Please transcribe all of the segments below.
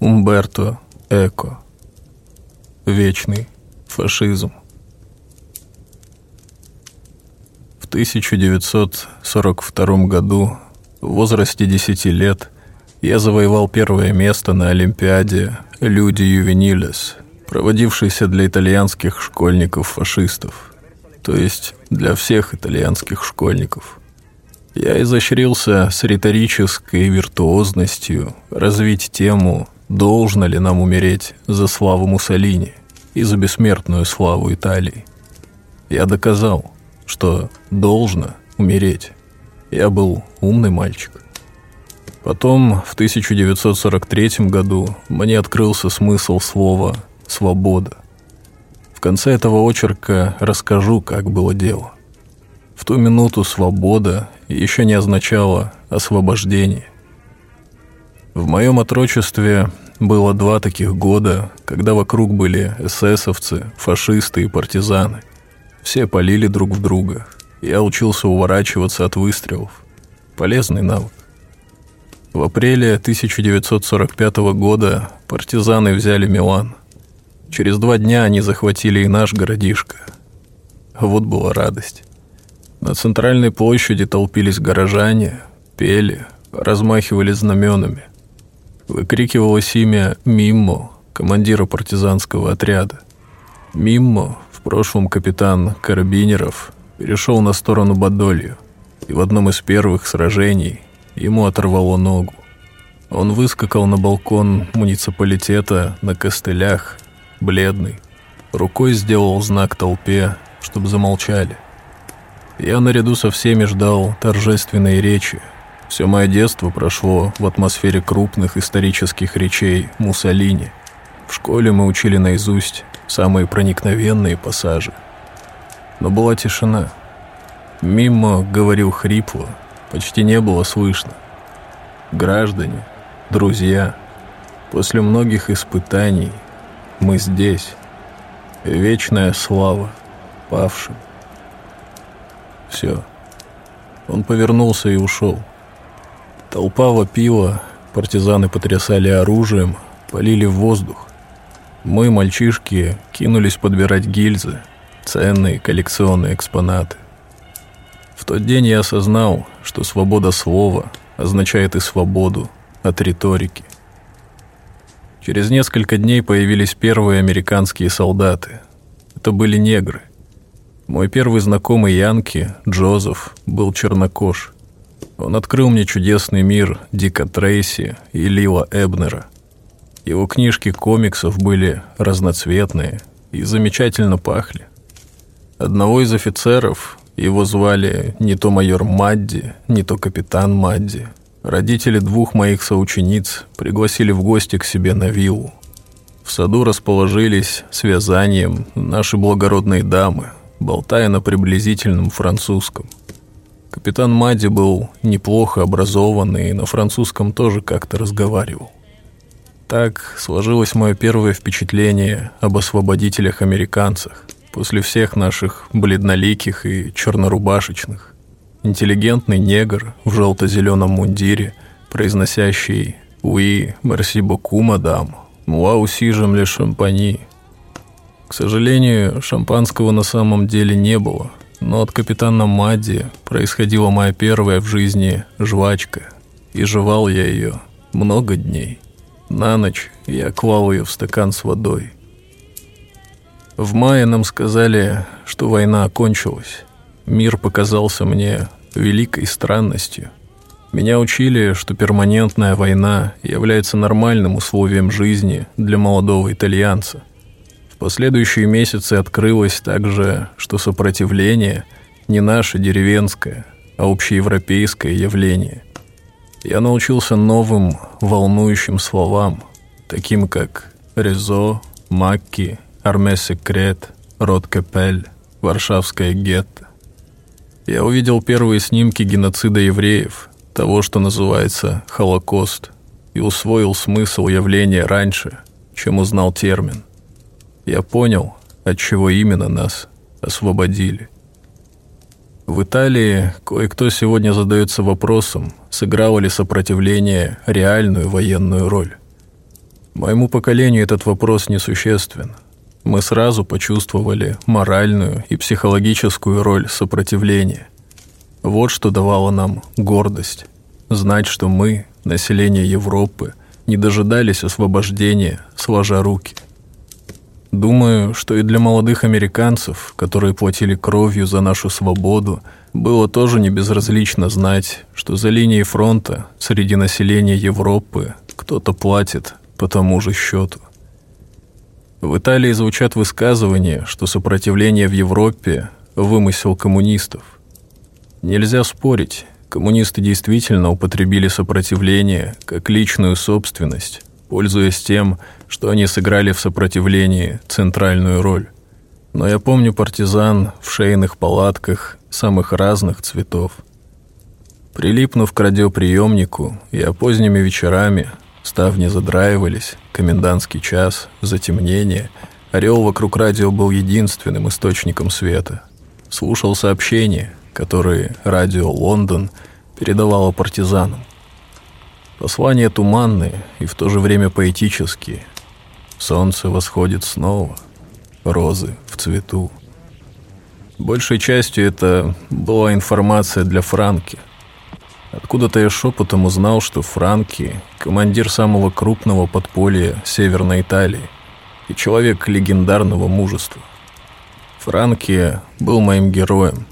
Умберто Эко. Вечный фашизм. В 1942 году, в возрасте 10 лет, я завоевал первое место на Олимпиаде «Люди Ювенилес», проводившейся для итальянских школьников-фашистов, то есть для всех итальянских школьников. Я изощрился с риторической виртуозностью развить тему должно ли нам умереть за славу Муссолини и за бессмертную славу Италии. Я доказал, что должно умереть. Я был умный мальчик. Потом, в 1943 году, мне открылся смысл слова «свобода». В конце этого очерка расскажу, как было дело. В ту минуту свобода еще не означала освобождение – в моем отрочестве было два таких года, когда вокруг были эсэсовцы, фашисты и партизаны. Все полили друг в друга. Я учился уворачиваться от выстрелов. Полезный навык. В апреле 1945 года партизаны взяли Милан. Через два дня они захватили и наш городишко. Вот была радость. На центральной площади толпились горожане, пели, размахивали знаменами – Выкрикивалось имя Миммо, командира партизанского отряда. Миммо, в прошлом капитан Карабинеров, перешел на сторону Бадолью, и в одном из первых сражений ему оторвало ногу. Он выскакал на балкон муниципалитета на костылях, бледный. Рукой сделал знак толпе, чтобы замолчали. Я наряду со всеми ждал торжественной речи, все мое детство прошло в атмосфере крупных исторических речей Муссолини. В школе мы учили наизусть самые проникновенные пассажи. Но была тишина. Мимо говорил хрипло, почти не было слышно. Граждане, друзья, после многих испытаний мы здесь. Вечная слава павшим. Все. Он повернулся и ушел. Толпа вопила, партизаны потрясали оружием, полили в воздух. Мы, мальчишки, кинулись подбирать гильзы, ценные коллекционные экспонаты. В тот день я осознал, что свобода слова означает и свободу от риторики. Через несколько дней появились первые американские солдаты. Это были негры. Мой первый знакомый Янки, Джозеф, был чернокож – он открыл мне чудесный мир Дика Трейси и Лила Эбнера. Его книжки комиксов были разноцветные и замечательно пахли. Одного из офицеров, его звали не то майор Мадди, не то капитан Мадди, родители двух моих соучениц пригласили в гости к себе на виллу. В саду расположились с вязанием наши благородные дамы, болтая на приблизительном французском. Капитан Мади был неплохо образованный и на французском тоже как-то разговаривал. Так сложилось мое первое впечатление об освободителях-американцах после всех наших бледноликих и чернорубашечных. Интеллигентный негр в желто-зеленом мундире, произносящий «Уи, мерси боку, мадам, муа усижем ли шампани». К сожалению, шампанского на самом деле не было – но от капитана Мадди происходила моя первая в жизни жвачка, и жевал я ее много дней. На ночь я клал ее в стакан с водой. В мае нам сказали, что война окончилась. Мир показался мне великой странностью. Меня учили, что перманентная война является нормальным условием жизни для молодого итальянца – последующие месяцы открылось также, что сопротивление не наше деревенское, а общеевропейское явление. Я научился новым волнующим словам, таким как «резо», «макки», «арме секрет», «род капель», «варшавское гетто». Я увидел первые снимки геноцида евреев, того, что называется «Холокост», и усвоил смысл явления раньше, чем узнал термин. Я понял, от чего именно нас освободили. В Италии кое-кто сегодня задается вопросом, сыграло ли сопротивление реальную военную роль. Моему поколению этот вопрос несуществен. Мы сразу почувствовали моральную и психологическую роль сопротивления. Вот что давало нам гордость. Знать, что мы, население Европы, не дожидались освобождения, сложа руки. Думаю, что и для молодых американцев, которые платили кровью за нашу свободу, было тоже не безразлично знать, что за линией фронта среди населения Европы кто-то платит по тому же счету. В Италии звучат высказывания, что сопротивление в Европе – вымысел коммунистов. Нельзя спорить, коммунисты действительно употребили сопротивление как личную собственность, пользуясь тем, что они сыграли в сопротивлении центральную роль. Но я помню партизан в шейных палатках самых разных цветов. Прилипнув к радиоприемнику, я поздними вечерами Ставни задраивались, комендантский час, затемнение. Орел вокруг радио был единственным источником света. Слушал сообщения, которые радио «Лондон» передавало партизанам. Послания туманные и в то же время поэтические. Солнце восходит снова, розы в цвету. Большей частью это была информация для Франки, Откуда-то я шепотом узнал, что Франки – командир самого крупного подполья Северной Италии и человек легендарного мужества. Франки был моим героем.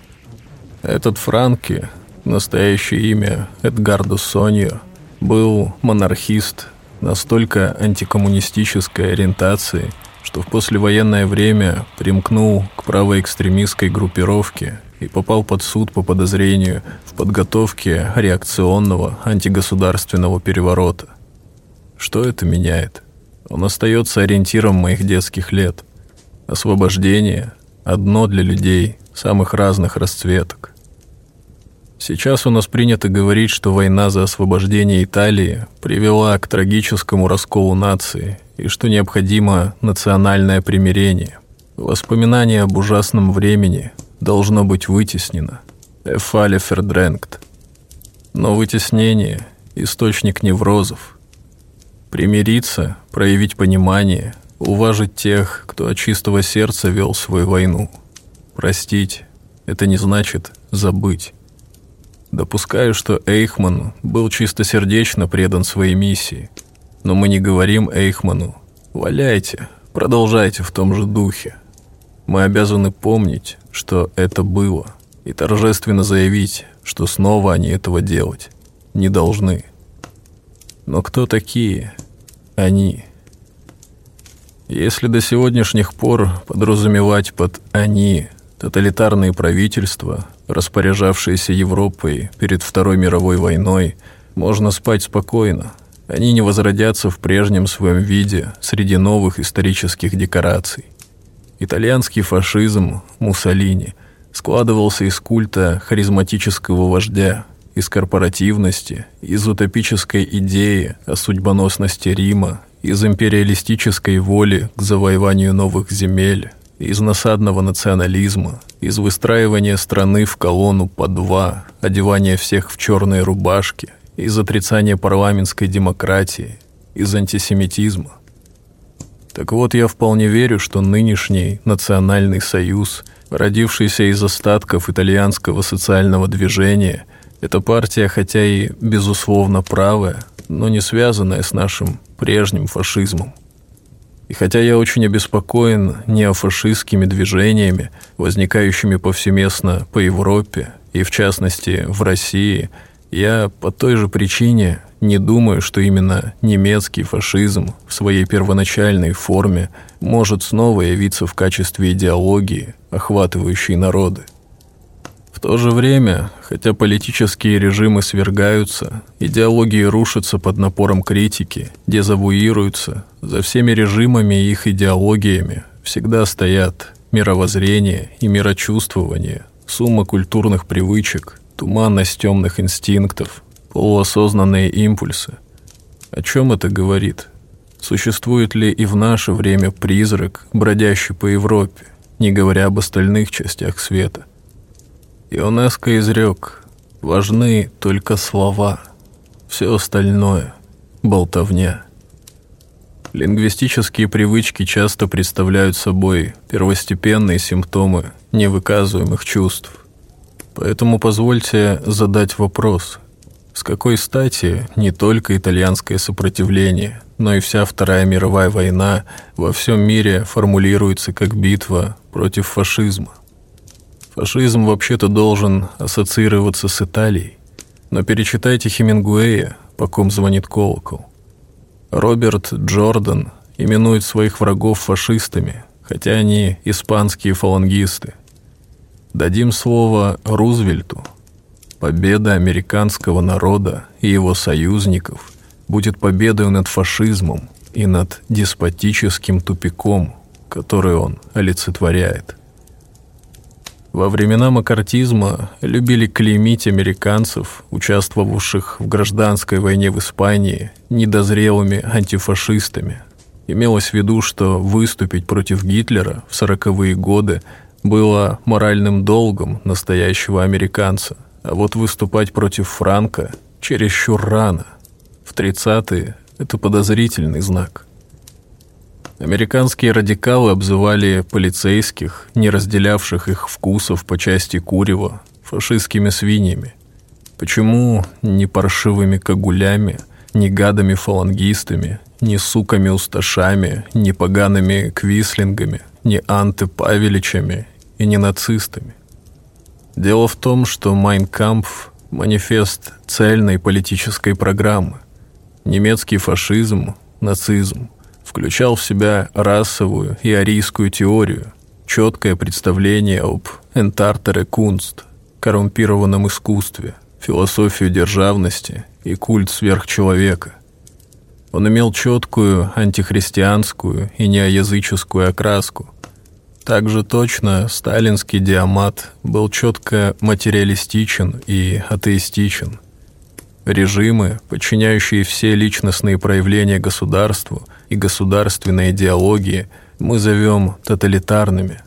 Этот Франки, настоящее имя Эдгардо Соньо, был монархист настолько антикоммунистической ориентации, что в послевоенное время примкнул к правоэкстремистской группировке и попал под суд по подозрению в подготовке реакционного антигосударственного переворота. Что это меняет? Он остается ориентиром моих детских лет. Освобождение – одно для людей самых разных расцветок. Сейчас у нас принято говорить, что война за освобождение Италии привела к трагическому расколу нации и что необходимо национальное примирение. Воспоминания об ужасном времени должно быть вытеснено. Эфале Фердренкт. Но вытеснение – источник неврозов. Примириться, проявить понимание, уважить тех, кто от чистого сердца вел свою войну. Простить – это не значит забыть. Допускаю, что Эйхман был чистосердечно предан своей миссии, но мы не говорим Эйхману «Валяйте, продолжайте в том же духе». Мы обязаны помнить, что это было, и торжественно заявить, что снова они этого делать не должны. Но кто такие они? Если до сегодняшних пор подразумевать под «они» тоталитарные правительства, распоряжавшиеся Европой перед Второй мировой войной, можно спать спокойно. Они не возродятся в прежнем своем виде среди новых исторических декораций. Итальянский фашизм Муссолини складывался из культа харизматического вождя, из корпоративности, из утопической идеи о судьбоносности Рима, из империалистической воли к завоеванию новых земель, из насадного национализма, из выстраивания страны в колонну по два, одевания всех в черные рубашки, из отрицания парламентской демократии, из антисемитизма – так вот, я вполне верю, что нынешний национальный союз, родившийся из остатков итальянского социального движения, это партия, хотя и безусловно правая, но не связанная с нашим прежним фашизмом. И хотя я очень обеспокоен неофашистскими движениями, возникающими повсеместно по Европе и, в частности, в России, я по той же причине не думаю, что именно немецкий фашизм в своей первоначальной форме может снова явиться в качестве идеологии, охватывающей народы. В то же время, хотя политические режимы свергаются, идеологии рушатся под напором критики, дезавуируются, за всеми режимами и их идеологиями всегда стоят мировоззрение и мирочувствование, сумма культурных привычек, туманность темных инстинктов, полуосознанные импульсы. О чем это говорит? Существует ли и в наше время призрак, бродящий по Европе, не говоря об остальных частях света? Ионеско изрек, важны только слова, все остальное — болтовня. Лингвистические привычки часто представляют собой первостепенные симптомы невыказываемых чувств. Поэтому позвольте задать вопрос. С какой стати не только итальянское сопротивление, но и вся Вторая мировая война во всем мире формулируется как битва против фашизма? Фашизм вообще-то должен ассоциироваться с Италией. Но перечитайте Хемингуэя, по ком звонит колокол. Роберт Джордан именует своих врагов фашистами, хотя они испанские фалангисты. Дадим слово Рузвельту. Победа американского народа и его союзников будет победой над фашизмом и над деспотическим тупиком, который он олицетворяет. Во времена макартизма любили клеймить американцев, участвовавших в гражданской войне в Испании, недозрелыми антифашистами. Имелось в виду, что выступить против Гитлера в сороковые годы было моральным долгом настоящего американца, а вот выступать против Франка чересчур рано. В 30-е это подозрительный знак. Американские радикалы обзывали полицейских, не разделявших их вкусов по части курева, фашистскими свиньями. Почему не паршивыми кагулями, не гадами-фалангистами, не суками-усташами, не погаными квислингами, не антипавеличами и не нацистами? Дело в том, что «Майнкампф» — манифест цельной политической программы. Немецкий фашизм, нацизм — включал в себя расовую и арийскую теорию, четкое представление об «энтартере кунст», коррумпированном искусстве, философию державности и культ сверхчеловека. Он имел четкую антихристианскую и неоязыческую окраску. Также точно сталинский диамат был четко материалистичен и атеистичен. Режимы, подчиняющие все личностные проявления государству – и государственной идеологии мы зовем тоталитарными.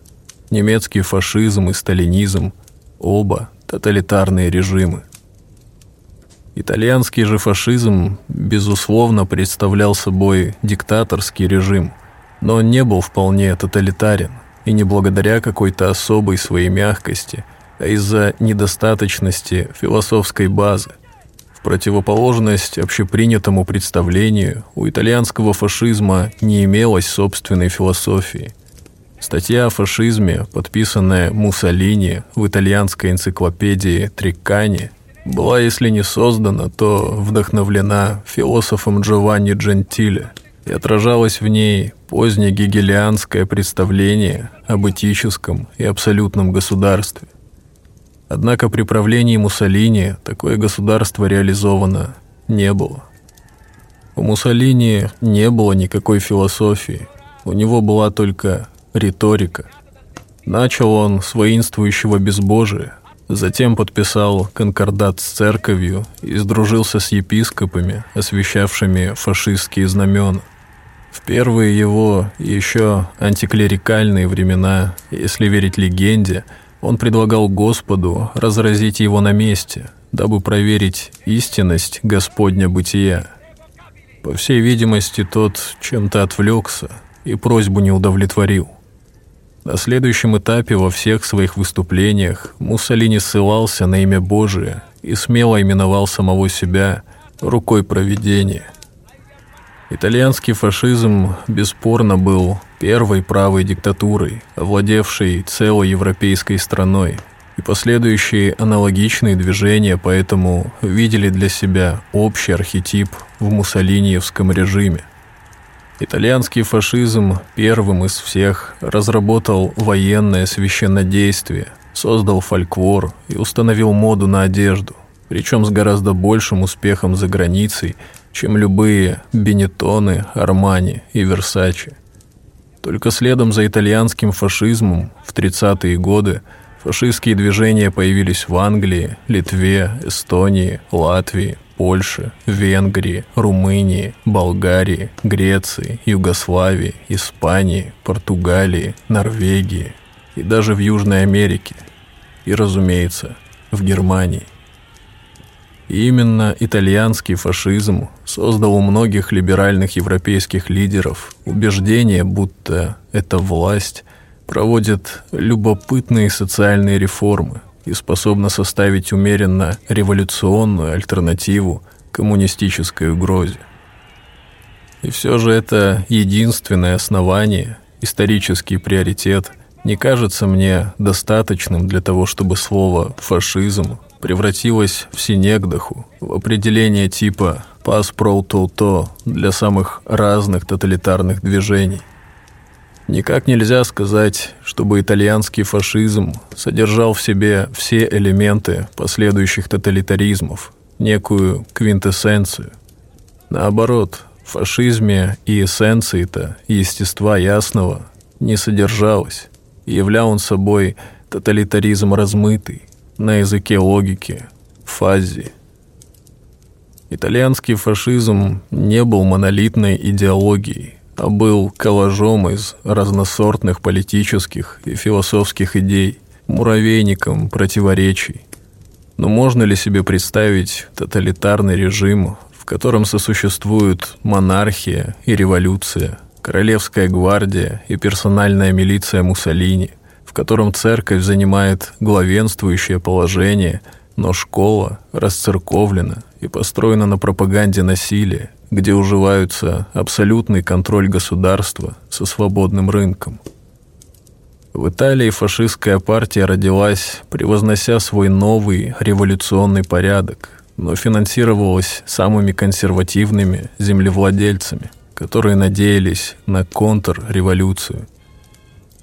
Немецкий фашизм и сталинизм – оба тоталитарные режимы. Итальянский же фашизм, безусловно, представлял собой диктаторский режим, но он не был вполне тоталитарен, и не благодаря какой-то особой своей мягкости, а из-за недостаточности философской базы. Противоположность общепринятому представлению, у итальянского фашизма не имелось собственной философии. Статья о фашизме, подписанная Муссолини в итальянской энциклопедии Триккани, была, если не создана, то вдохновлена философом Джованни Джентиле и отражалась в ней позднее гегелианское представление об этическом и абсолютном государстве. Однако при правлении Муссолини такое государство реализовано не было. У Муссолини не было никакой философии, у него была только риторика. Начал он с воинствующего безбожия, затем подписал конкордат с церковью и сдружился с епископами, освещавшими фашистские знамена. В первые его еще антиклерикальные времена, если верить легенде, он предлагал Господу разразить его на месте, дабы проверить истинность Господня бытия. По всей видимости, тот чем-то отвлекся и просьбу не удовлетворил. На следующем этапе во всех своих выступлениях Муссолини ссылался на имя Божие и смело именовал самого себя рукой провидения – Итальянский фашизм бесспорно был первой правой диктатурой, овладевшей целой европейской страной, и последующие аналогичные движения поэтому видели для себя общий архетип в муссолиниевском режиме. Итальянский фашизм первым из всех разработал военное священнодействие, создал фольклор и установил моду на одежду, причем с гораздо большим успехом за границей – чем любые Бенетоны, Армани и Версачи. Только следом за итальянским фашизмом в 30-е годы фашистские движения появились в Англии, Литве, Эстонии, Латвии, Польше, Венгрии, Румынии, Болгарии, Греции, Югославии, Испании, Португалии, Норвегии и даже в Южной Америке. И, разумеется, в Германии. Именно итальянский фашизм создал у многих либеральных европейских лидеров убеждение, будто эта власть проводит любопытные социальные реформы и способна составить умеренно революционную альтернативу коммунистической угрозе. И все же это единственное основание, исторический приоритет, не кажется мне достаточным для того, чтобы слово «фашизм» превратилось в синегдаху, в определение типа «пас про то для самых разных тоталитарных движений. Никак нельзя сказать, чтобы итальянский фашизм содержал в себе все элементы последующих тоталитаризмов, некую квинтэссенцию. Наоборот, в фашизме и эссенции-то естества ясного не содержалось, являл он собой тоталитаризм размытый, на языке логики, фазе. Итальянский фашизм не был монолитной идеологией, а был коллажом из разносортных политических и философских идей, муравейником противоречий. Но можно ли себе представить тоталитарный режим, в котором сосуществуют монархия и революция, королевская гвардия и персональная милиция Муссолини, в котором церковь занимает главенствующее положение, но школа расцерковлена и построена на пропаганде насилия, где уживаются абсолютный контроль государства со свободным рынком. В Италии фашистская партия родилась, превознося свой новый революционный порядок, но финансировалась самыми консервативными землевладельцами, которые надеялись на контрреволюцию –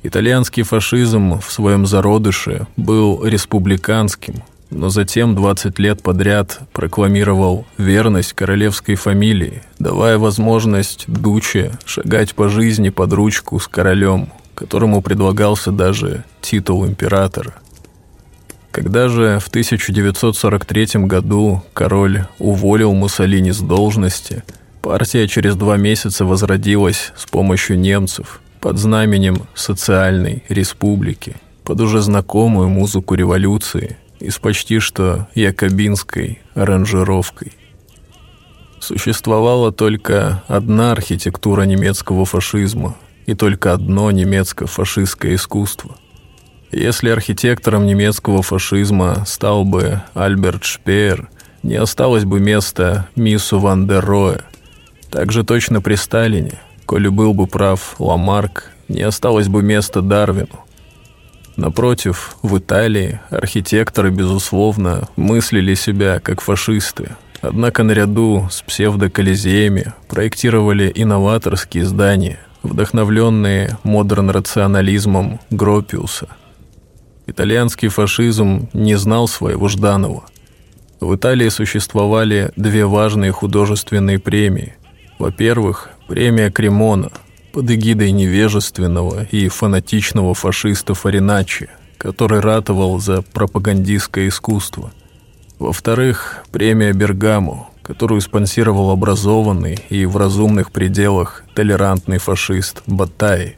Итальянский фашизм в своем зародыше был республиканским, но затем 20 лет подряд прокламировал верность королевской фамилии, давая возможность Дуче шагать по жизни под ручку с королем, которому предлагался даже титул императора. Когда же в 1943 году король уволил Муссолини с должности, партия через два месяца возродилась с помощью немцев – под знаменем социальной республики, под уже знакомую музыку революции и с почти что якобинской аранжировкой. Существовала только одна архитектура немецкого фашизма и только одно немецко-фашистское искусство. Если архитектором немецкого фашизма стал бы Альберт Шпеер, не осталось бы места Миссу ван дер Роэ. Также точно при Сталине Коли был бы прав Ламарк, не осталось бы места Дарвину. Напротив, в Италии архитекторы, безусловно, мыслили себя как фашисты, однако наряду с псевдоколизеями проектировали инноваторские здания, вдохновленные модерн-рационализмом Гропиуса. Итальянский фашизм не знал своего Жданова. В Италии существовали две важные художественные премии. Во-первых, Премия Кремона под эгидой невежественного и фанатичного фашиста Фариначи, который ратовал за пропагандистское искусство. Во-вторых, премия Бергамо, которую спонсировал образованный и в разумных пределах толерантный фашист Батай.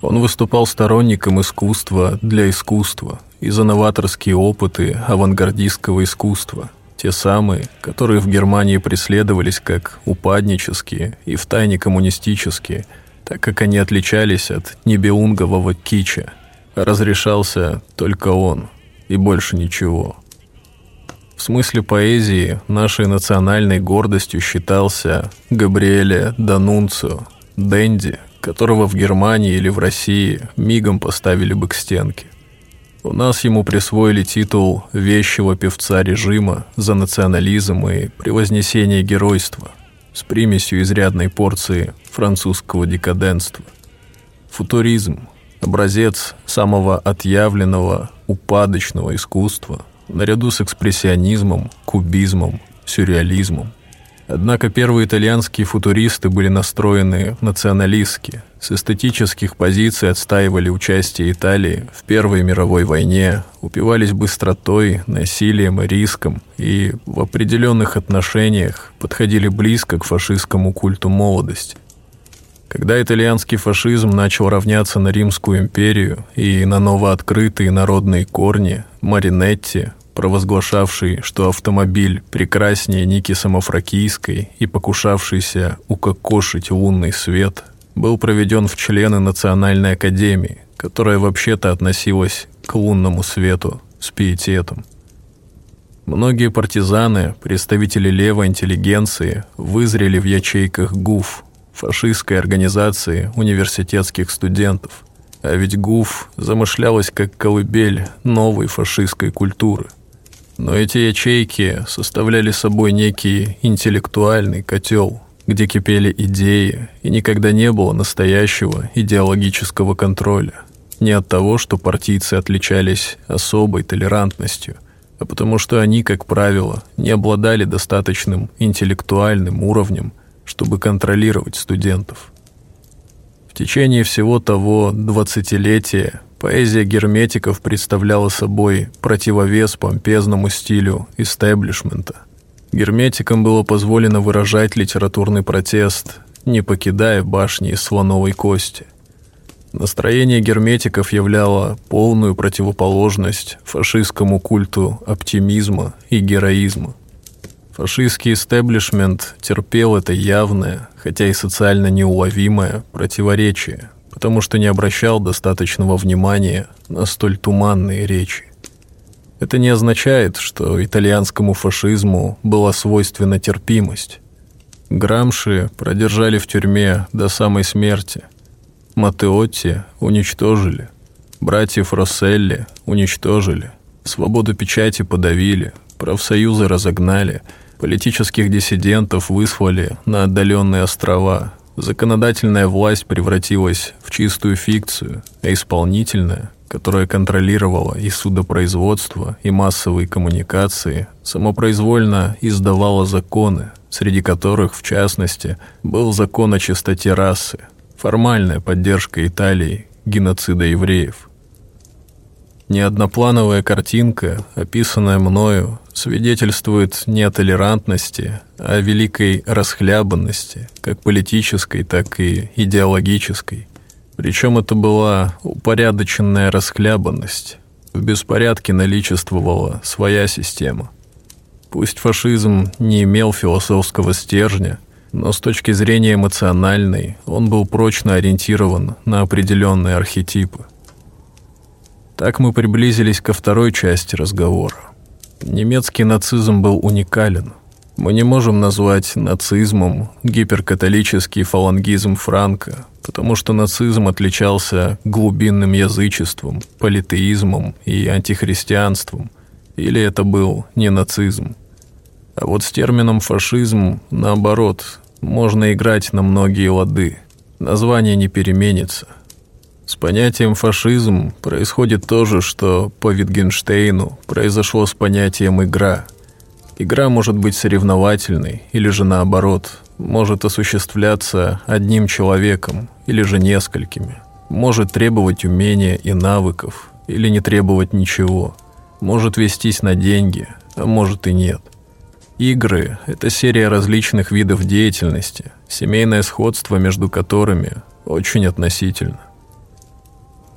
Он выступал сторонником искусства для искусства и за новаторские опыты авангардистского искусства – те самые, которые в Германии преследовались как упаднические и втайне коммунистические, так как они отличались от небеунгового кича. разрешался только он, и больше ничего. В смысле поэзии нашей национальной гордостью считался Габриэле Данунцио, Дэнди, которого в Германии или в России мигом поставили бы к стенке. У нас ему присвоили титул вещего певца режима за национализм и превознесение геройства с примесью изрядной порции французского декаденства. Футуризм – образец самого отъявленного упадочного искусства наряду с экспрессионизмом, кубизмом, сюрреализмом – Однако первые итальянские футуристы были настроены националистски, с эстетических позиций отстаивали участие Италии в Первой мировой войне, упивались быстротой, насилием и риском и в определенных отношениях подходили близко к фашистскому культу молодости. Когда итальянский фашизм начал равняться на Римскую империю и на новооткрытые народные корни, Маринетти, провозглашавший, что автомобиль прекраснее Ники Самофракийской и покушавшийся укокошить лунный свет, был проведен в члены Национальной академии, которая вообще-то относилась к лунному свету с пиететом. Многие партизаны, представители левой интеллигенции, вызрели в ячейках ГУФ, фашистской организации университетских студентов. А ведь ГУФ замышлялась как колыбель новой фашистской культуры. Но эти ячейки составляли собой некий интеллектуальный котел, где кипели идеи, и никогда не было настоящего идеологического контроля. Не от того, что партийцы отличались особой толерантностью – а потому что они, как правило, не обладали достаточным интеллектуальным уровнем, чтобы контролировать студентов. В течение всего того двадцатилетия поэзия герметиков представляла собой противовес помпезному стилю истеблишмента. Герметикам было позволено выражать литературный протест, не покидая башни из слоновой кости – Настроение герметиков являло полную противоположность фашистскому культу оптимизма и героизма. Фашистский истеблишмент терпел это явное, хотя и социально неуловимое, противоречие, потому что не обращал достаточного внимания на столь туманные речи. Это не означает, что итальянскому фашизму была свойственна терпимость. Грамши продержали в тюрьме до самой смерти – Матеотти уничтожили, братьев Росселли уничтожили, свободу печати подавили, профсоюзы разогнали, политических диссидентов выслали на отдаленные острова, законодательная власть превратилась в чистую фикцию, а исполнительная, которая контролировала и судопроизводство, и массовые коммуникации, самопроизвольно издавала законы, среди которых, в частности, был закон о чистоте расы, формальная поддержка Италии геноцида евреев. Неодноплановая картинка, описанная мною, свидетельствует не о толерантности, а о великой расхлябанности, как политической, так и идеологической. Причем это была упорядоченная расхлябанность. В беспорядке наличествовала своя система. Пусть фашизм не имел философского стержня – но с точки зрения эмоциональной он был прочно ориентирован на определенные архетипы. Так мы приблизились ко второй части разговора. Немецкий нацизм был уникален. Мы не можем назвать нацизмом гиперкатолический фалангизм Франка, потому что нацизм отличался глубинным язычеством, политеизмом и антихристианством. Или это был не нацизм. А вот с термином «фашизм» наоборот, можно играть на многие лады. Название не переменится. С понятием «фашизм» происходит то же, что по Витгенштейну произошло с понятием «игра». Игра может быть соревновательной, или же наоборот, может осуществляться одним человеком, или же несколькими. Может требовать умения и навыков, или не требовать ничего. Может вестись на деньги, а может и нет. Игры – это серия различных видов деятельности, семейное сходство между которыми очень относительно.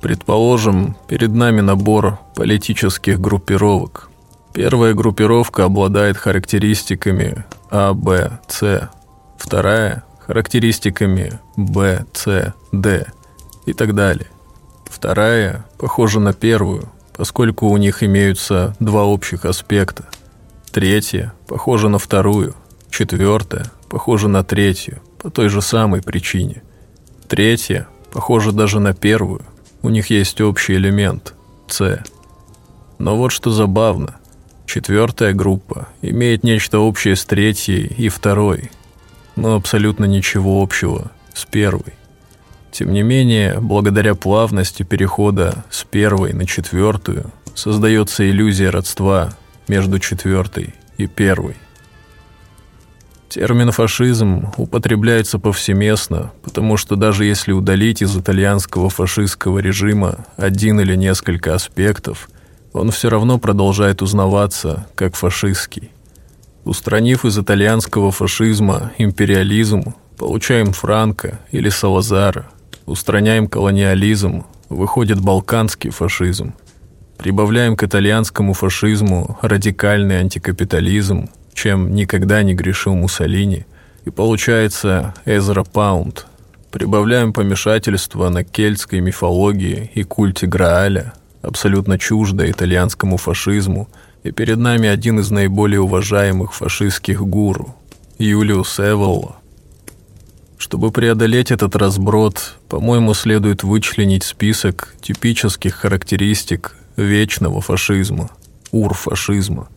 Предположим, перед нами набор политических группировок. Первая группировка обладает характеристиками А, Б, С. Вторая – характеристиками Б, С, Д и так далее. Вторая похожа на первую, поскольку у них имеются два общих аспекта – Третья похожа на вторую. Четвертая похожа на третью, по той же самой причине. Третья похожа даже на первую. У них есть общий элемент – С. Но вот что забавно. Четвертая группа имеет нечто общее с третьей и второй, но абсолютно ничего общего с первой. Тем не менее, благодаря плавности перехода с первой на четвертую создается иллюзия родства между четвертой и первой. Термин «фашизм» употребляется повсеместно, потому что даже если удалить из итальянского фашистского режима один или несколько аспектов, он все равно продолжает узнаваться как фашистский. Устранив из итальянского фашизма империализм, получаем Франко или Салазара. Устраняем колониализм, выходит балканский фашизм – Прибавляем к итальянскому фашизму радикальный антикапитализм, чем никогда не грешил Муссолини, и получается Эзра Паунд. Прибавляем помешательство на кельтской мифологии и культе Грааля, абсолютно чуждо итальянскому фашизму, и перед нами один из наиболее уважаемых фашистских гуру – Юлиус Эвелло. Чтобы преодолеть этот разброд, по-моему, следует вычленить список типических характеристик вечного фашизма, урфашизма.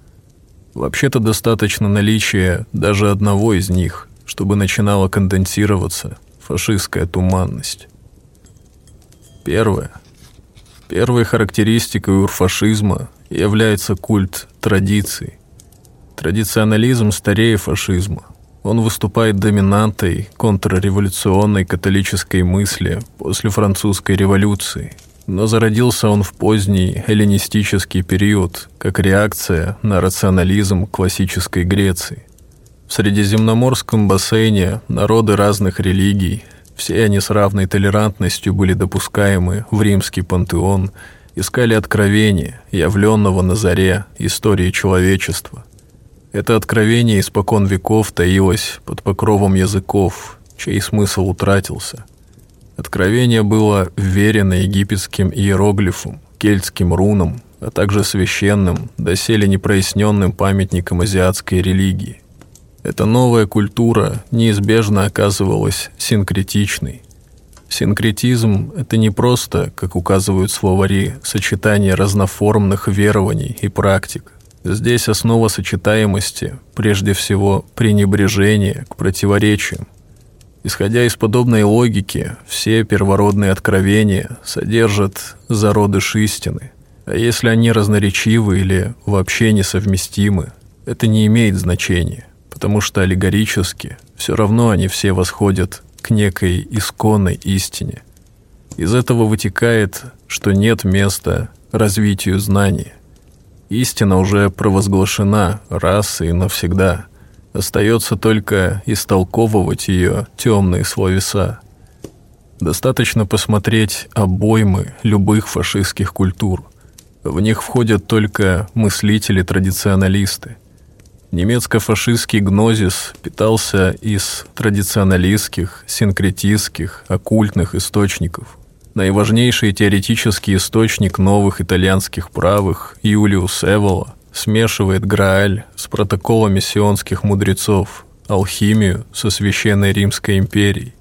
Вообще-то достаточно наличия даже одного из них, чтобы начинала конденсироваться фашистская туманность. Первое. Первой характеристикой урфашизма является культ традиций. Традиционализм старее фашизма. Он выступает доминантой контрреволюционной католической мысли после французской революции – но зародился он в поздний эллинистический период, как реакция на рационализм классической Греции. В Средиземноморском бассейне народы разных религий, все они с равной толерантностью были допускаемы в римский пантеон, искали откровения, явленного на заре истории человечества. Это откровение испокон веков таилось под покровом языков, чей смысл утратился – Откровение было вверено египетским иероглифам, кельтским рунам, а также священным, доселе непроясненным памятникам азиатской религии. Эта новая культура неизбежно оказывалась синкретичной. Синкретизм – это не просто, как указывают словари, сочетание разноформных верований и практик. Здесь основа сочетаемости, прежде всего, пренебрежение к противоречиям, Исходя из подобной логики, все первородные откровения содержат зародыш истины. А если они разноречивы или вообще несовместимы, это не имеет значения, потому что аллегорически все равно они все восходят к некой исконной истине. Из этого вытекает, что нет места развитию знания. Истина уже провозглашена раз и навсегда – Остается только истолковывать ее темные словеса. Достаточно посмотреть обоймы любых фашистских культур. В них входят только мыслители-традиционалисты. Немецко-фашистский гнозис питался из традиционалистских, синкретистских, оккультных источников. Наиважнейший теоретический источник новых итальянских правых Юлиус Эвола смешивает Грааль с протоколами сионских мудрецов, алхимию со Священной Римской империей.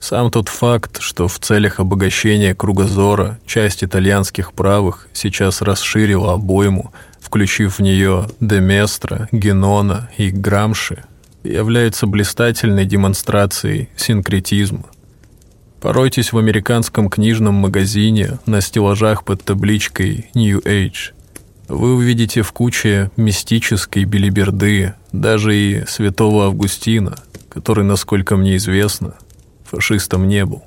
Сам тот факт, что в целях обогащения кругозора часть итальянских правых сейчас расширила обойму, включив в нее Деместра, Генона и Грамши, является блистательной демонстрацией синкретизма. Поройтесь в американском книжном магазине на стеллажах под табличкой «New Age», вы увидите в куче мистической билиберды даже и святого Августина, который, насколько мне известно, фашистом не был.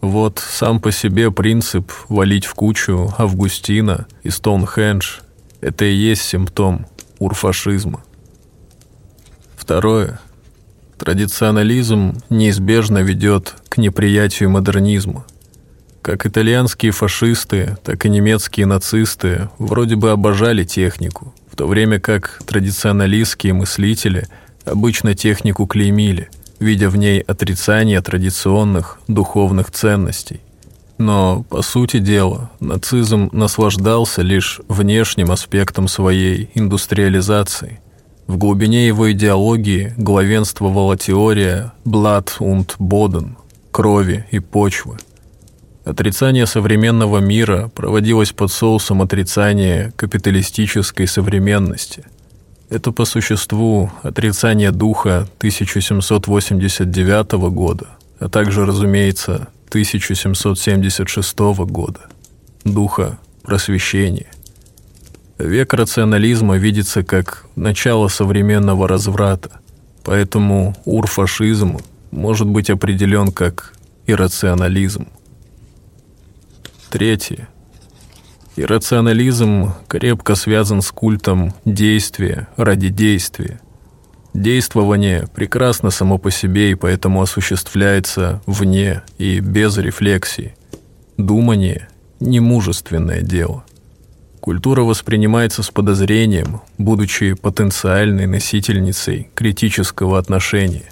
Вот сам по себе принцип валить в кучу Августина и Стоунхендж – это и есть симптом урфашизма. Второе. Традиционализм неизбежно ведет к неприятию модернизма – как итальянские фашисты, так и немецкие нацисты вроде бы обожали технику, в то время как традиционалистские мыслители обычно технику клеймили, видя в ней отрицание традиционных духовных ценностей. Но, по сути дела, нацизм наслаждался лишь внешним аспектом своей индустриализации. В глубине его идеологии главенствовала теория «Blood und Boden» – крови и почвы – Отрицание современного мира проводилось под соусом отрицания капиталистической современности. Это по существу отрицание духа 1789 года, а также, разумеется, 1776 года, духа просвещения. Век рационализма видится как начало современного разврата, поэтому урфашизм может быть определен как иррационализм. Третье. Иррационализм крепко связан с культом действия ради действия. Действование прекрасно само по себе и поэтому осуществляется вне и без рефлексии. Думание – немужественное дело. Культура воспринимается с подозрением, будучи потенциальной носительницей критического отношения.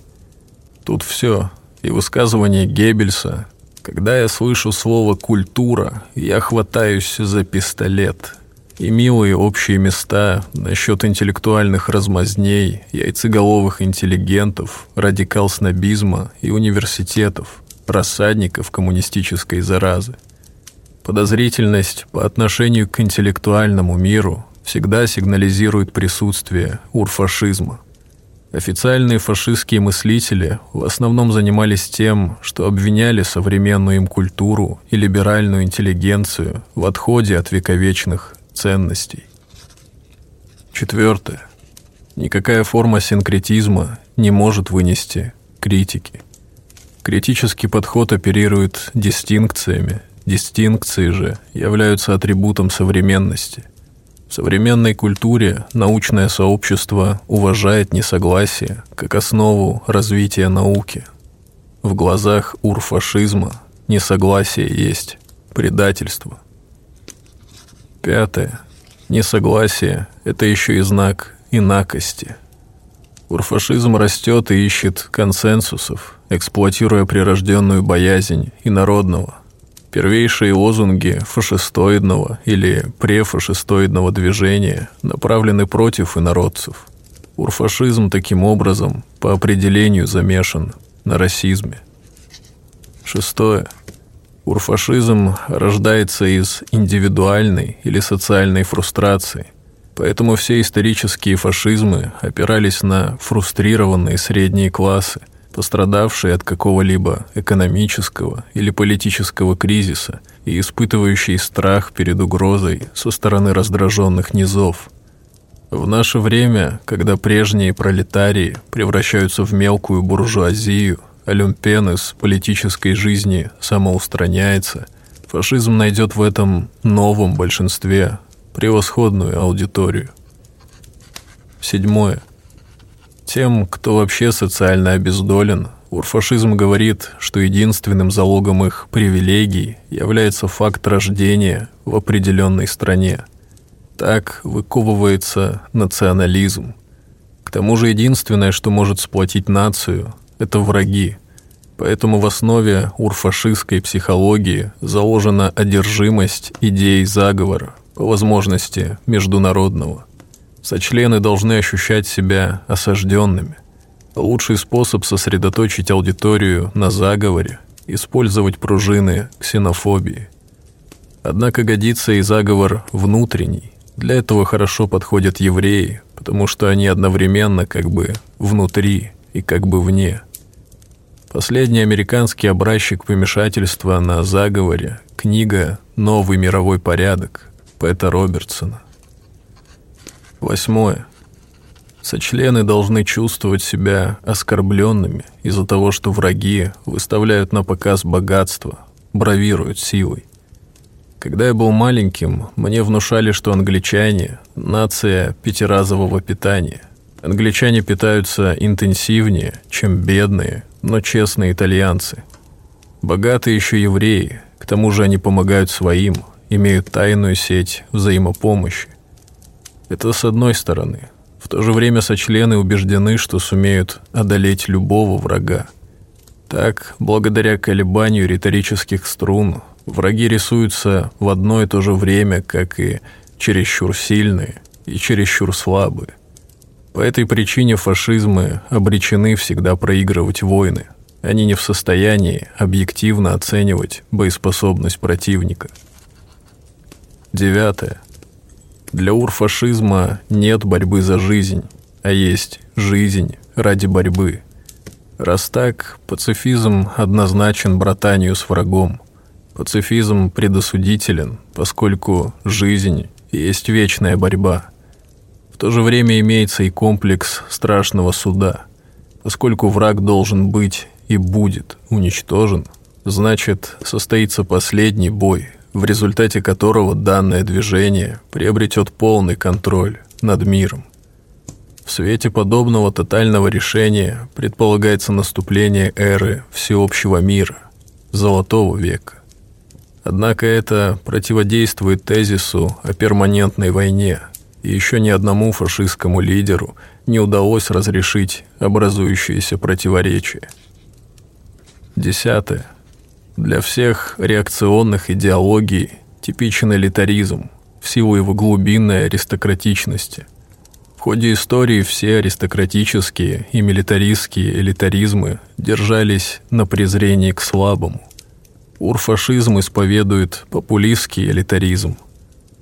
Тут все, и высказывание Геббельса «Когда я слышу слово «культура», я хватаюсь за пистолет», и милые общие места насчет интеллектуальных размазней, яйцеголовых интеллигентов, радикал-снобизма и университетов, рассадников коммунистической заразы. Подозрительность по отношению к интеллектуальному миру всегда сигнализирует присутствие урфашизма. Официальные фашистские мыслители в основном занимались тем, что обвиняли современную им культуру и либеральную интеллигенцию в отходе от вековечных ценностей. Четвертое. Никакая форма синкретизма не может вынести критики. Критический подход оперирует дистинкциями, дистинкции же являются атрибутом современности. В современной культуре научное сообщество уважает несогласие как основу развития науки. В глазах урфашизма несогласие есть предательство. Пятое. Несогласие – это еще и знак инакости. Урфашизм растет и ищет консенсусов, эксплуатируя прирожденную боязнь инородного. Первейшие лозунги фашистоидного или префашистоидного движения направлены против инородцев. Урфашизм таким образом по определению замешан на расизме. Шестое. Урфашизм рождается из индивидуальной или социальной фрустрации, поэтому все исторические фашизмы опирались на фрустрированные средние классы, пострадавшие от какого-либо экономического или политического кризиса и испытывающие страх перед угрозой со стороны раздраженных низов. В наше время, когда прежние пролетарии превращаются в мелкую буржуазию – Олюмпен из политической жизни самоустраняется, фашизм найдет в этом новом большинстве превосходную аудиторию. Седьмое. Тем, кто вообще социально обездолен, урфашизм говорит, что единственным залогом их привилегий является факт рождения в определенной стране. Так выковывается национализм. К тому же единственное, что может сплотить нацию, это враги. Поэтому в основе урфашистской психологии заложена одержимость идеей заговора, по возможности международного. Сочлены должны ощущать себя осажденными. Лучший способ сосредоточить аудиторию на заговоре – использовать пружины ксенофобии. Однако годится и заговор внутренний. Для этого хорошо подходят евреи, потому что они одновременно как бы внутри и как бы вне. Последний американский образчик помешательства на заговоре – книга «Новый мировой порядок» Пэта Робертсона. Восьмое. Сочлены должны чувствовать себя оскорбленными из-за того, что враги выставляют на показ богатство, бравируют силой. Когда я был маленьким, мне внушали, что англичане – нация пятиразового питания – Англичане питаются интенсивнее, чем бедные, но честные итальянцы. Богатые еще евреи, к тому же они помогают своим, имеют тайную сеть взаимопомощи. Это с одной стороны. В то же время сочлены убеждены, что сумеют одолеть любого врага. Так, благодаря колебанию риторических струн, враги рисуются в одно и то же время, как и чересчур сильные и чересчур слабые. По этой причине фашизмы обречены всегда проигрывать войны. Они не в состоянии объективно оценивать боеспособность противника. Девятое. Для урфашизма нет борьбы за жизнь, а есть жизнь ради борьбы. Раз так, пацифизм однозначен братанию с врагом. Пацифизм предосудителен, поскольку жизнь есть вечная борьба – в то же время имеется и комплекс страшного суда. Поскольку враг должен быть и будет уничтожен, значит, состоится последний бой, в результате которого данное движение приобретет полный контроль над миром. В свете подобного тотального решения предполагается наступление эры всеобщего мира, Золотого века. Однако это противодействует тезису о перманентной войне, и еще ни одному фашистскому лидеру не удалось разрешить образующиеся противоречия. Десятое. Для всех реакционных идеологий типичен элитаризм в силу его глубинной аристократичности. В ходе истории все аристократические и милитаристские элитаризмы держались на презрении к слабому. Урфашизм исповедует популистский элитаризм.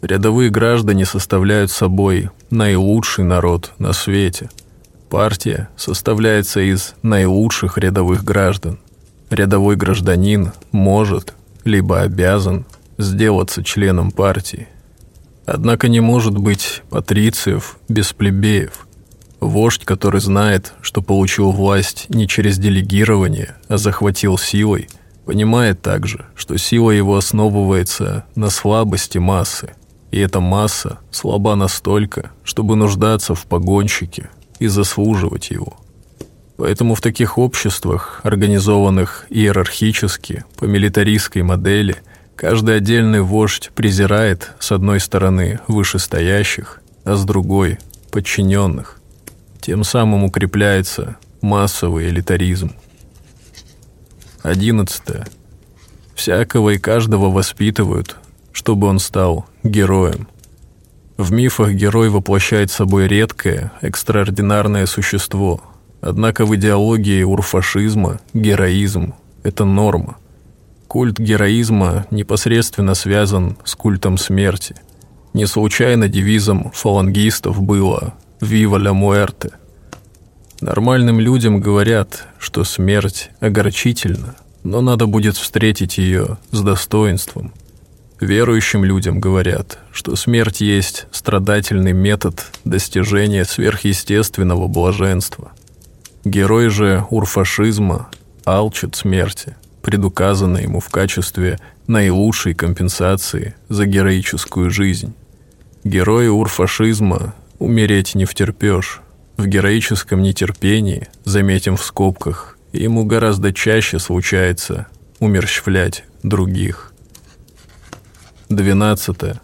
Рядовые граждане составляют собой наилучший народ на свете. Партия составляется из наилучших рядовых граждан – рядовой гражданин может, либо обязан, сделаться членом партии. Однако не может быть патрициев без плебеев. Вождь, который знает, что получил власть не через делегирование, а захватил силой, понимает также, что сила его основывается на слабости массы, и эта масса слаба настолько, чтобы нуждаться в погонщике и заслуживать его. Поэтому в таких обществах, организованных иерархически, по милитаристской модели, каждый отдельный вождь презирает, с одной стороны, вышестоящих, а с другой – подчиненных. Тем самым укрепляется массовый элитаризм. Одиннадцатое. Всякого и каждого воспитывают, чтобы он стал героем. В мифах герой воплощает собой редкое, экстраординарное существо – Однако в идеологии урфашизма героизм – это норма. Культ героизма непосредственно связан с культом смерти. Не случайно девизом фалангистов было «Вива ля муэрте». Нормальным людям говорят, что смерть огорчительна, но надо будет встретить ее с достоинством. Верующим людям говорят, что смерть есть страдательный метод достижения сверхъестественного блаженства – Герой же урфашизма алчит смерти, предуказанной ему в качестве наилучшей компенсации за героическую жизнь. Герой урфашизма умереть не втерпешь. В героическом нетерпении, заметим в скобках, ему гораздо чаще случается умерщвлять других. 12.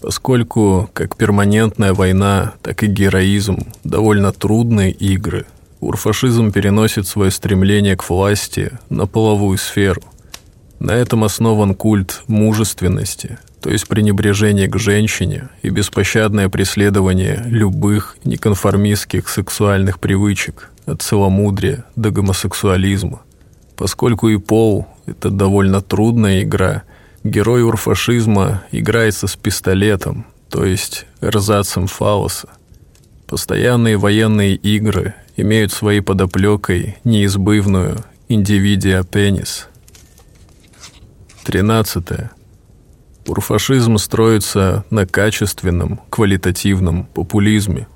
Поскольку как перманентная война, так и героизм довольно трудные игры – Урфашизм переносит свое стремление к власти на половую сферу. На этом основан культ мужественности, то есть пренебрежение к женщине и беспощадное преследование любых неконформистских сексуальных привычек, от целомудрия до гомосексуализма. Поскольку и пол – это довольно трудная игра, герой урфашизма играется с пистолетом, то есть эрзацем фалоса. Постоянные военные игры имеют своей подоплекой неизбывную индивидия пенис. 13. Урфашизм строится на качественном, квалитативном популизме.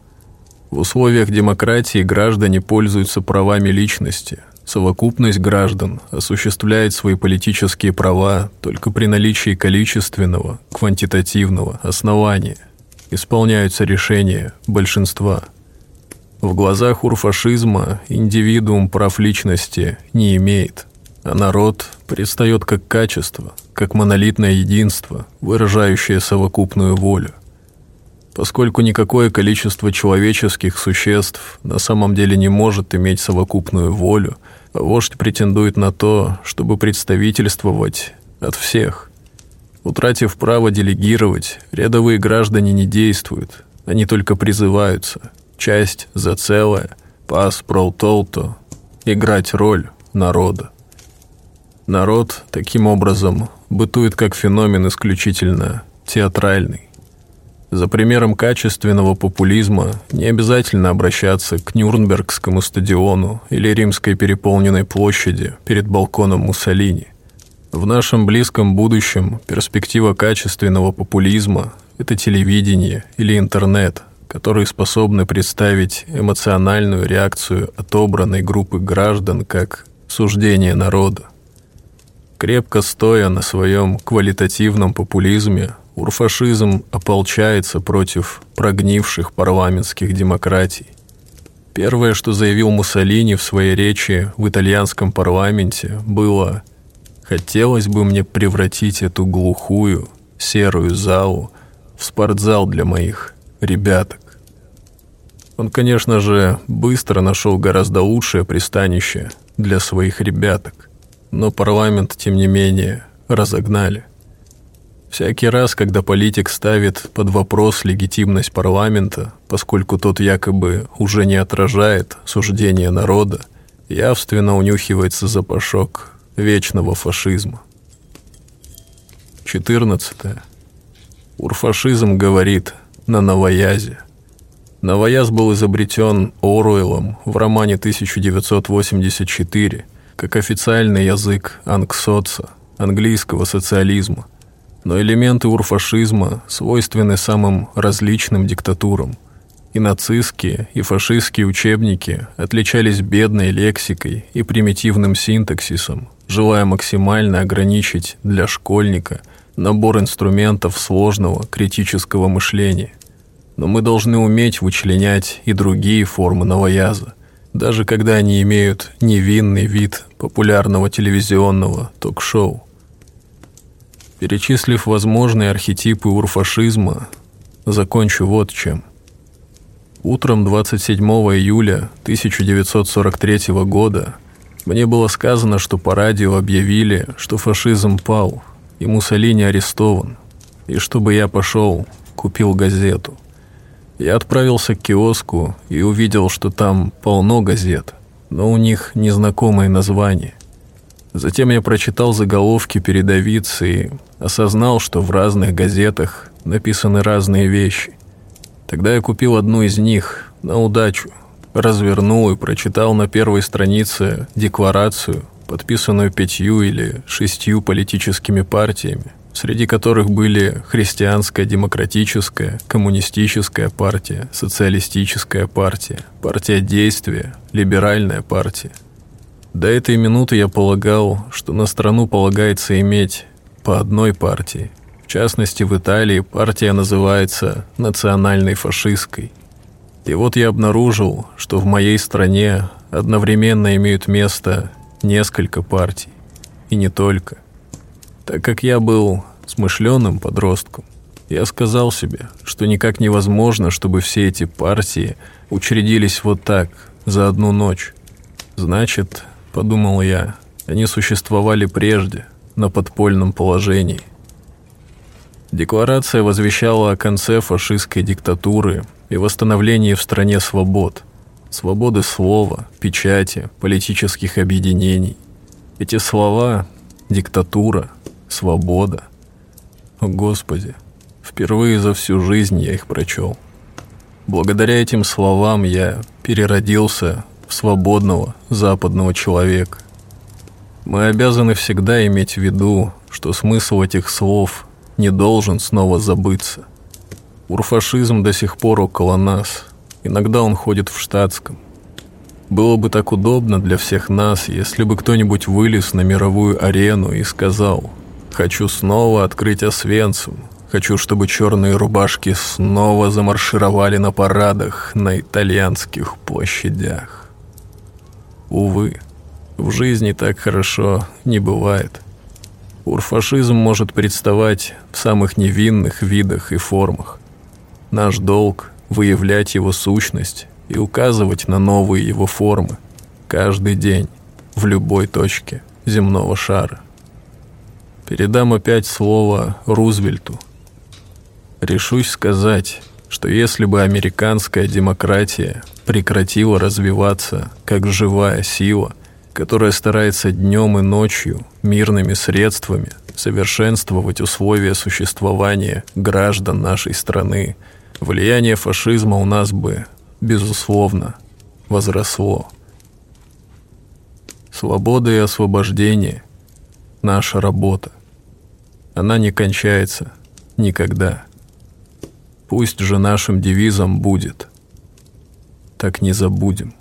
В условиях демократии граждане пользуются правами личности. Совокупность граждан осуществляет свои политические права только при наличии количественного, квантитативного основания. Исполняются решения большинства – в глазах урфашизма индивидуум прав личности не имеет, а народ предстает как качество, как монолитное единство, выражающее совокупную волю. Поскольку никакое количество человеческих существ на самом деле не может иметь совокупную волю, вождь претендует на то, чтобы представительствовать от всех. Утратив право делегировать, рядовые граждане не действуют, они только призываются – часть за целое, пас про толто, играть роль народа. Народ, таким образом, бытует как феномен исключительно театральный. За примером качественного популизма не обязательно обращаться к Нюрнбергскому стадиону или римской переполненной площади перед балконом Муссолини. В нашем близком будущем перспектива качественного популизма – это телевидение или интернет, которые способны представить эмоциональную реакцию отобранной группы граждан как суждение народа. Крепко стоя на своем квалитативном популизме, урфашизм ополчается против прогнивших парламентских демократий. Первое, что заявил Муссолини в своей речи в итальянском парламенте, было Хотелось бы мне превратить эту глухую, серую залу в спортзал для моих ребяток. Он, конечно же, быстро нашел гораздо лучшее пристанище для своих ребяток, но парламент, тем не менее, разогнали. Всякий раз, когда политик ставит под вопрос легитимность парламента, поскольку тот якобы уже не отражает суждения народа, явственно унюхивается запашок вечного фашизма. 14. Урфашизм говорит на новоязе. Новояз был изобретен Оруэллом в романе 1984 как официальный язык анксоца, английского социализма, но элементы урфашизма свойственны самым различным диктатурам. И нацистские, и фашистские учебники отличались бедной лексикой и примитивным синтаксисом, желая максимально ограничить для школьника набор инструментов сложного критического мышления. Но мы должны уметь вычленять и другие формы новояза, даже когда они имеют невинный вид популярного телевизионного ток-шоу. Перечислив возможные архетипы урфашизма, закончу вот чем. Утром 27 июля 1943 года мне было сказано, что по радио объявили, что фашизм пал, и Муссолини арестован, и чтобы я пошел, купил газету. Я отправился к киоску и увидел, что там полно газет, но у них незнакомые названия. Затем я прочитал заголовки передовиц и осознал, что в разных газетах написаны разные вещи. Тогда я купил одну из них на удачу – развернул и прочитал на первой странице декларацию, подписанную пятью или шестью политическими партиями, среди которых были христианская демократическая, коммунистическая партия, социалистическая партия, партия действия, либеральная партия. До этой минуты я полагал, что на страну полагается иметь по одной партии. В частности, в Италии партия называется национальной фашистской – и вот я обнаружил, что в моей стране одновременно имеют место несколько партий. И не только. Так как я был смышленым подростком, я сказал себе, что никак невозможно, чтобы все эти партии учредились вот так, за одну ночь. Значит, подумал я, они существовали прежде, на подпольном положении. Декларация возвещала о конце фашистской диктатуры и восстановлении в стране свобод. Свободы слова, печати, политических объединений. Эти слова – диктатура, свобода. О, Господи, впервые за всю жизнь я их прочел. Благодаря этим словам я переродился в свободного западного человека. Мы обязаны всегда иметь в виду, что смысл этих слов не должен снова забыться – Урфашизм до сих пор около нас. Иногда он ходит в штатском. Было бы так удобно для всех нас, если бы кто-нибудь вылез на мировую арену и сказал «Хочу снова открыть Освенцим, хочу, чтобы черные рубашки снова замаршировали на парадах на итальянских площадях». Увы, в жизни так хорошо не бывает. Урфашизм может представать в самых невинных видах и формах. Наш долг – выявлять его сущность и указывать на новые его формы каждый день в любой точке земного шара. Передам опять слово Рузвельту. Решусь сказать, что если бы американская демократия прекратила развиваться как живая сила, которая старается днем и ночью мирными средствами совершенствовать условия существования граждан нашей страны – влияние фашизма у нас бы, безусловно, возросло. Свобода и освобождение – наша работа. Она не кончается никогда. Пусть же нашим девизом будет «Так не забудем».